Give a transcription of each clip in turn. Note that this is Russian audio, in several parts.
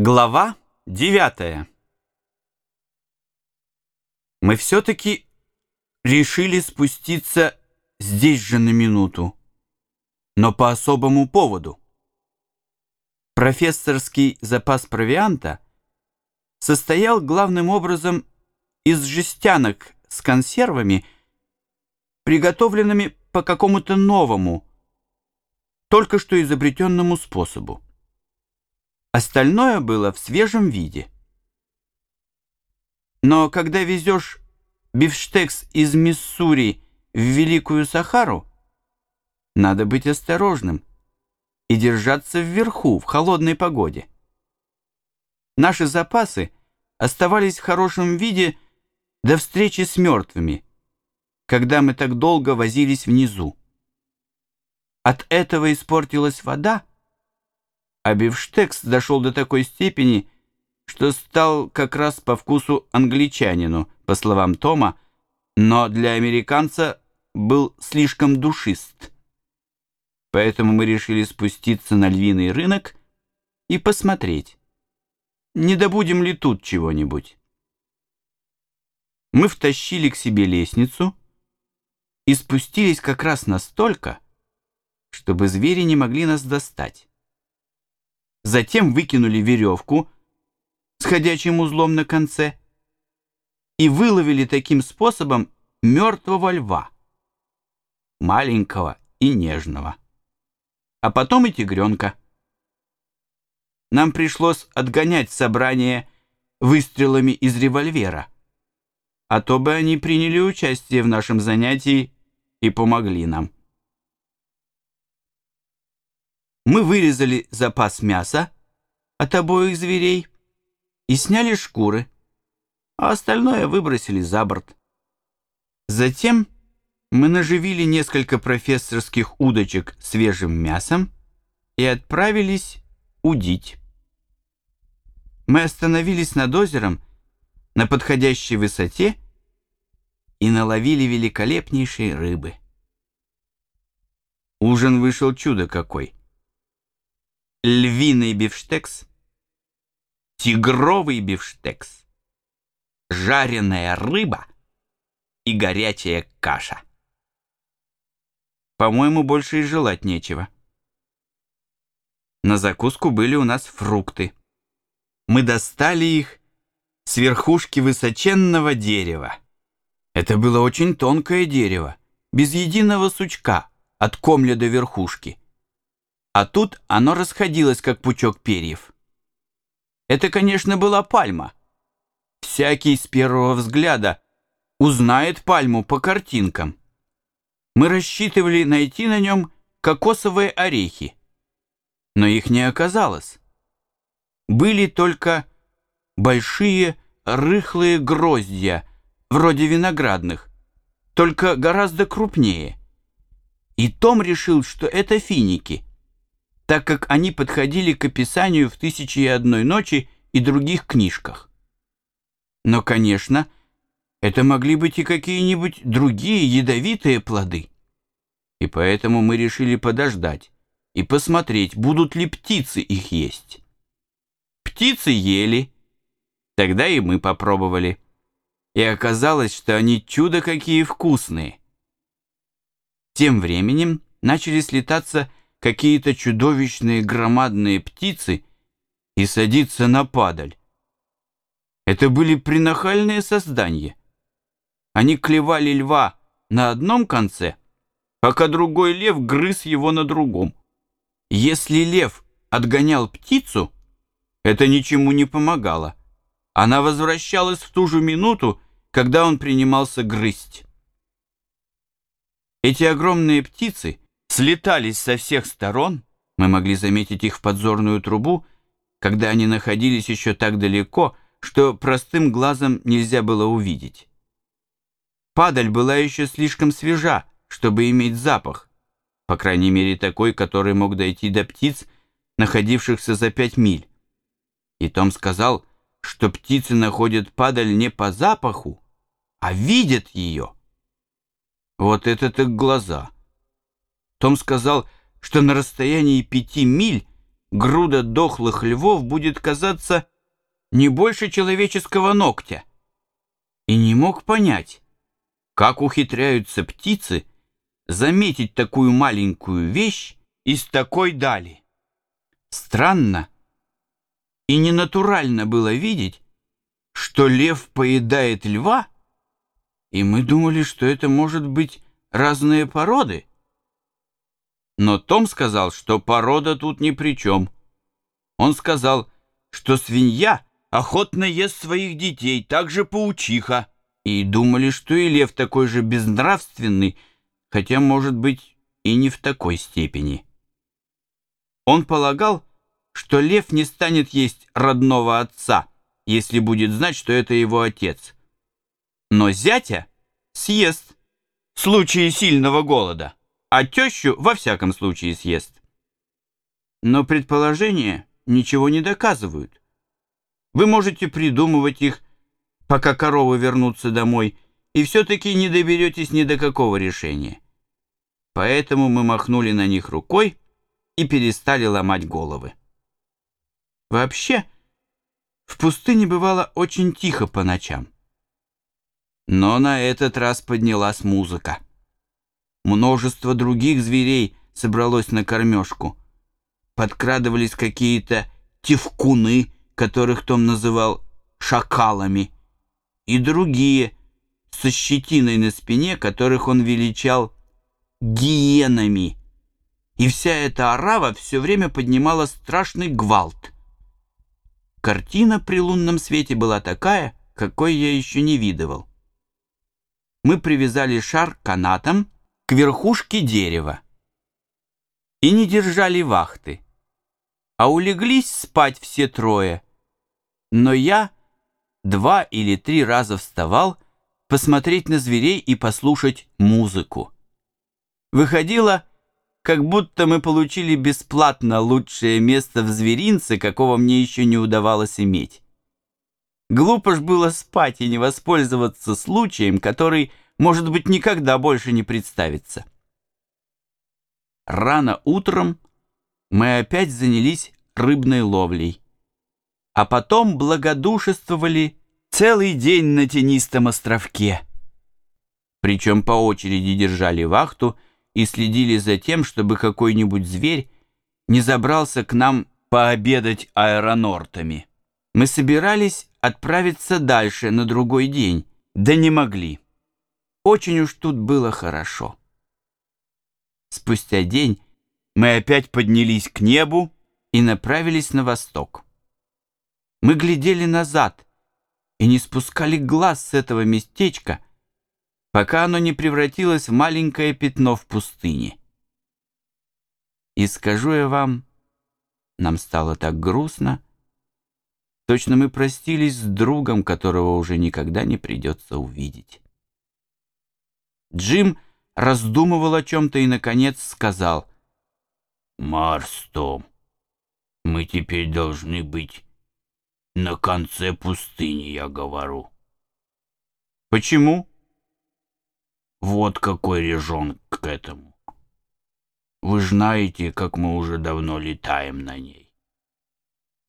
Глава девятая. Мы все-таки решили спуститься здесь же на минуту, но по особому поводу. Профессорский запас провианта состоял главным образом из жестянок с консервами, приготовленными по какому-то новому, только что изобретенному способу. Остальное было в свежем виде. Но когда везешь бифштекс из Миссури в Великую Сахару, надо быть осторожным и держаться вверху в холодной погоде. Наши запасы оставались в хорошем виде до встречи с мертвыми, когда мы так долго возились внизу. От этого испортилась вода, а бифштекс дошел до такой степени, что стал как раз по вкусу англичанину, по словам Тома, но для американца был слишком душист. Поэтому мы решили спуститься на львиный рынок и посмотреть, не добудем ли тут чего-нибудь. Мы втащили к себе лестницу и спустились как раз настолько, чтобы звери не могли нас достать затем выкинули веревку с ходячим узлом на конце и выловили таким способом мертвого льва, маленького и нежного, а потом и тигренка. Нам пришлось отгонять собрание выстрелами из револьвера, а то бы они приняли участие в нашем занятии и помогли нам. Мы вырезали запас мяса от обоих зверей и сняли шкуры, а остальное выбросили за борт. Затем мы наживили несколько профессорских удочек свежим мясом и отправились удить. Мы остановились над озером на подходящей высоте и наловили великолепнейшие рыбы. Ужин вышел чудо какой львиный бифштекс, тигровый бифштекс, жареная рыба и горячая каша. По-моему, больше и желать нечего. На закуску были у нас фрукты. Мы достали их с верхушки высоченного дерева. Это было очень тонкое дерево, без единого сучка, от комля до верхушки а тут оно расходилось, как пучок перьев. Это, конечно, была пальма. Всякий с первого взгляда узнает пальму по картинкам. Мы рассчитывали найти на нем кокосовые орехи, но их не оказалось. Были только большие рыхлые гроздья, вроде виноградных, только гораздо крупнее. И Том решил, что это финики — так как они подходили к описанию в «Тысячи и одной ночи» и других книжках. Но, конечно, это могли быть и какие-нибудь другие ядовитые плоды. И поэтому мы решили подождать и посмотреть, будут ли птицы их есть. Птицы ели, тогда и мы попробовали. И оказалось, что они чудо какие вкусные. Тем временем начали слетаться какие-то чудовищные громадные птицы и садиться на падаль. Это были принахальные создания. Они клевали льва на одном конце, пока другой лев грыз его на другом. Если лев отгонял птицу, это ничему не помогало. Она возвращалась в ту же минуту, когда он принимался грызть. Эти огромные птицы слетались со всех сторон, мы могли заметить их в подзорную трубу, когда они находились еще так далеко, что простым глазом нельзя было увидеть. Падаль была еще слишком свежа, чтобы иметь запах, по крайней мере такой, который мог дойти до птиц, находившихся за пять миль. И Том сказал, что птицы находят падаль не по запаху, а видят ее. Вот это так глаза! Том сказал, что на расстоянии пяти миль груда дохлых львов будет казаться не больше человеческого ногтя. И не мог понять, как ухитряются птицы заметить такую маленькую вещь из такой дали. Странно и ненатурально было видеть, что лев поедает льва, и мы думали, что это может быть разные породы. Но Том сказал, что порода тут ни при чем. Он сказал, что свинья охотно ест своих детей, так же паучиха. И думали, что и лев такой же безнравственный, хотя, может быть, и не в такой степени. Он полагал, что лев не станет есть родного отца, если будет знать, что это его отец. Но зятя съест в случае сильного голода а тещу во всяком случае съест. Но предположения ничего не доказывают. Вы можете придумывать их, пока коровы вернутся домой, и все-таки не доберетесь ни до какого решения. Поэтому мы махнули на них рукой и перестали ломать головы. Вообще, в пустыне бывало очень тихо по ночам. Но на этот раз поднялась музыка. Множество других зверей собралось на кормежку. Подкрадывались какие-то тевкуны, которых Том называл шакалами, и другие со щетиной на спине, которых он величал гиенами. И вся эта орава все время поднимала страшный гвалт. Картина при лунном свете была такая, какой я еще не видывал. Мы привязали шар канатом, к верхушке дерева и не держали вахты, а улеглись спать все трое. Но я два или три раза вставал посмотреть на зверей и послушать музыку. Выходило, как будто мы получили бесплатно лучшее место в зверинце, какого мне еще не удавалось иметь. Глупо ж было спать и не воспользоваться случаем, который может быть, никогда больше не представится. Рано утром мы опять занялись рыбной ловлей, а потом благодушествовали целый день на тенистом островке. Причем по очереди держали вахту и следили за тем, чтобы какой-нибудь зверь не забрался к нам пообедать аэронортами. Мы собирались отправиться дальше на другой день, да не могли. Очень уж тут было хорошо. Спустя день мы опять поднялись к небу и направились на восток. Мы глядели назад и не спускали глаз с этого местечка, пока оно не превратилось в маленькое пятно в пустыне. И скажу я вам, нам стало так грустно, точно мы простились с другом, которого уже никогда не придется увидеть. Джим раздумывал о чем-то и, наконец, сказал. «Марс, Том, мы теперь должны быть на конце пустыни, я говорю». «Почему?» «Вот какой режон к этому. Вы знаете, как мы уже давно летаем на ней.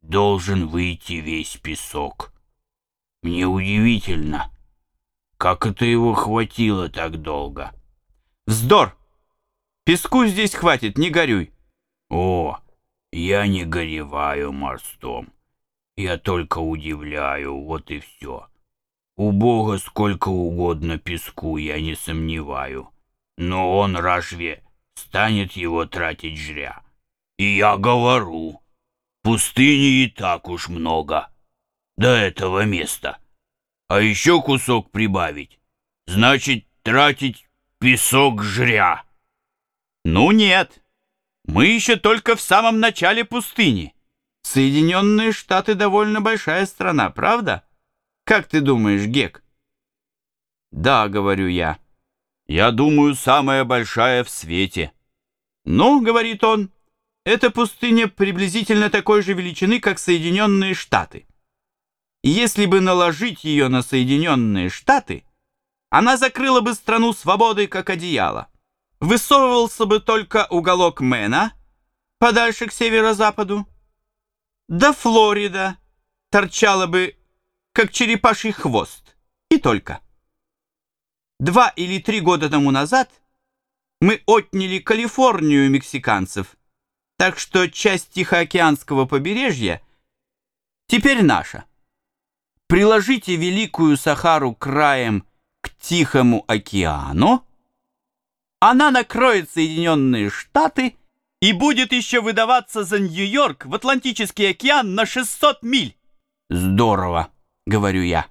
Должен выйти весь песок. Мне удивительно» Как это его хватило так долго? Вздор! Песку здесь хватит, не горюй. О, я не гореваю, Марстом. Я только удивляю, вот и все. У Бога сколько угодно песку, я не сомневаю. Но он разве станет его тратить жря? И я говорю, пустыни и так уж много. До этого места а еще кусок прибавить, значит, тратить песок жря. Ну нет, мы еще только в самом начале пустыни. Соединенные Штаты довольно большая страна, правда? Как ты думаешь, Гек? Да, говорю я. Я думаю, самая большая в свете. Ну, говорит он, эта пустыня приблизительно такой же величины, как Соединенные Штаты. Если бы наложить ее на Соединенные Штаты, она закрыла бы страну свободой, как одеяло. Высовывался бы только уголок Мэна, подальше к северо-западу. Да Флорида торчала бы, как черепаший хвост. И только. Два или три года тому назад мы отняли Калифорнию мексиканцев, так что часть Тихоокеанского побережья теперь наша. Приложите Великую Сахару краем к Тихому океану, она накроет Соединенные Штаты и будет еще выдаваться за Нью-Йорк в Атлантический океан на 600 миль. Здорово, говорю я.